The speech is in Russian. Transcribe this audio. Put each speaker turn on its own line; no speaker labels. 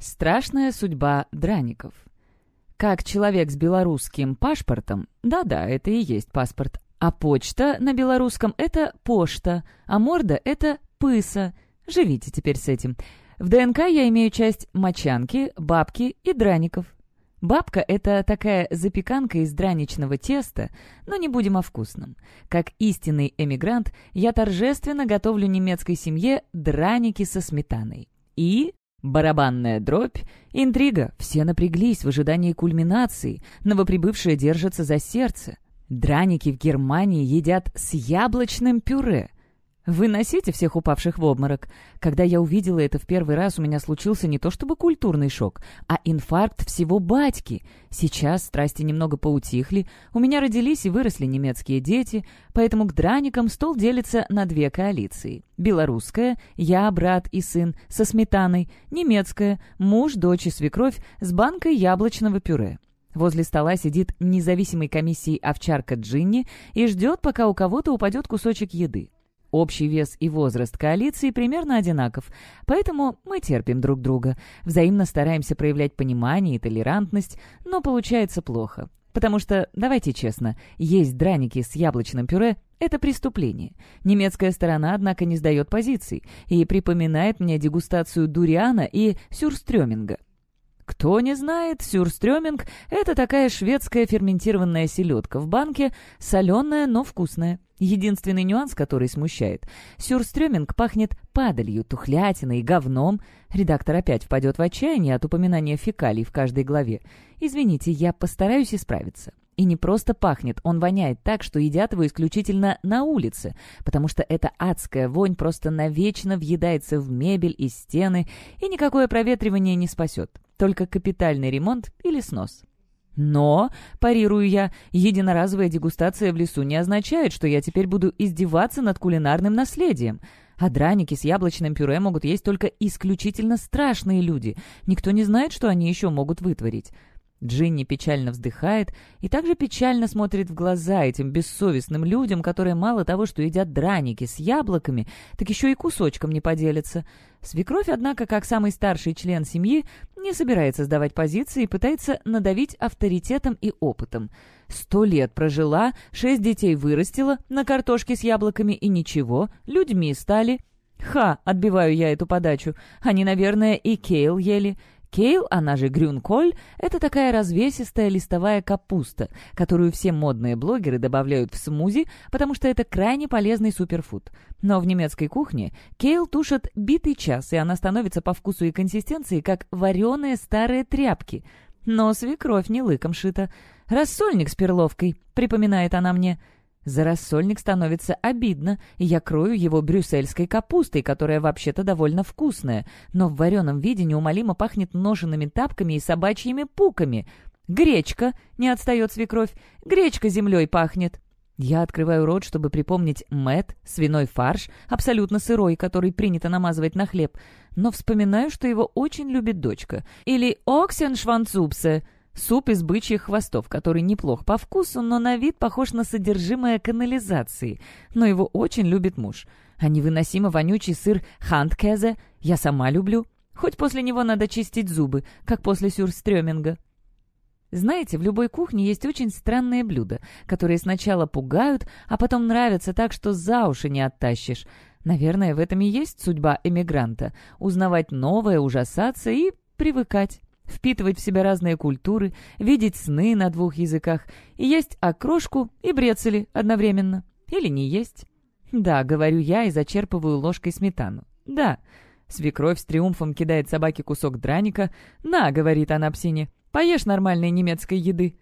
Страшная судьба драников. Как человек с белорусским паспортом, да-да, это и есть паспорт, а почта на белорусском — это пошта, а морда — это пыса. Живите теперь с этим. В ДНК я имею часть мочанки, бабки и драников. Бабка — это такая запеканка из драничного теста, но не будем о вкусном. Как истинный эмигрант, я торжественно готовлю немецкой семье драники со сметаной. И Барабанная дробь, интрига, все напряглись в ожидании кульминации, новоприбывшие держатся за сердце. Драники в Германии едят с яблочным пюре. Выносите всех упавших в обморок. Когда я увидела это в первый раз, у меня случился не то чтобы культурный шок, а инфаркт всего батьки. Сейчас страсти немного поутихли, у меня родились и выросли немецкие дети, поэтому к драникам стол делится на две коалиции. Белорусская — я, брат и сын, со сметаной, немецкая — муж, дочь и свекровь с банкой яблочного пюре. Возле стола сидит независимой комиссии овчарка Джинни и ждет, пока у кого-то упадет кусочек еды. Общий вес и возраст коалиции примерно одинаков, поэтому мы терпим друг друга, взаимно стараемся проявлять понимание и толерантность, но получается плохо. Потому что, давайте честно, есть драники с яблочным пюре – это преступление. Немецкая сторона, однако, не сдает позиций и припоминает мне дегустацию дуриана и сюрстрёминга – кто не знает, сюрстрёминг — это такая шведская ферментированная селедка в банке, соленая, но вкусная. Единственный нюанс, который смущает. Сюрстрёминг пахнет падалью, тухлятиной, говном. Редактор опять впадет в отчаяние от упоминания фекалий в каждой главе. Извините, я постараюсь исправиться. И не просто пахнет, он воняет так, что едят его исключительно на улице, потому что эта адская вонь просто навечно въедается в мебель и стены, и никакое проветривание не спасет только капитальный ремонт или снос. Но, парирую я, единоразовая дегустация в лесу не означает, что я теперь буду издеваться над кулинарным наследием. А драники с яблочным пюре могут есть только исключительно страшные люди. Никто не знает, что они еще могут вытворить. Джинни печально вздыхает и также печально смотрит в глаза этим бессовестным людям, которые мало того, что едят драники с яблоками, так еще и кусочком не поделятся. Свекровь, однако, как самый старший член семьи, не собирается сдавать позиции и пытается надавить авторитетом и опытом. Сто лет прожила, шесть детей вырастила на картошке с яблоками и ничего, людьми стали. Ха, отбиваю я эту подачу. Они, наверное, и кейл ели. Кейл, она же грюнколь, это такая развесистая листовая капуста, которую все модные блогеры добавляют в смузи, потому что это крайне полезный суперфуд. Но в немецкой кухне кейл тушат битый час, и она становится по вкусу и консистенции, как вареные старые тряпки. Но свекровь не лыком шита. «Рассольник с перловкой», — припоминает она мне, — за рассольник становится обидно, и я крою его брюссельской капустой, которая вообще-то довольно вкусная, но в вареном виде неумолимо пахнет ноженными тапками и собачьими пуками. «Гречка!» — не отстает свекровь. «Гречка землей пахнет!» Я открываю рот, чтобы припомнить мэт, свиной фарш, абсолютно сырой, который принято намазывать на хлеб, но вспоминаю, что его очень любит дочка. Или «оксеншванцупсе», Суп из бычьих хвостов, который неплох по вкусу, но на вид похож на содержимое канализации. Но его очень любит муж. А невыносимо вонючий сыр ханткезе я сама люблю. Хоть после него надо чистить зубы, как после сюрстрёминга. Знаете, в любой кухне есть очень странные блюда, которые сначала пугают, а потом нравятся так, что за уши не оттащишь. Наверное, в этом и есть судьба эмигранта — узнавать новое, ужасаться и привыкать впитывать в себя разные культуры, видеть сны на двух языках и есть окрошку и брецели одновременно. Или не есть. Да, говорю я и зачерпываю ложкой сметану. Да. Свекровь с триумфом кидает собаке кусок драника. «На», — говорит она псине, — «поешь нормальной немецкой еды».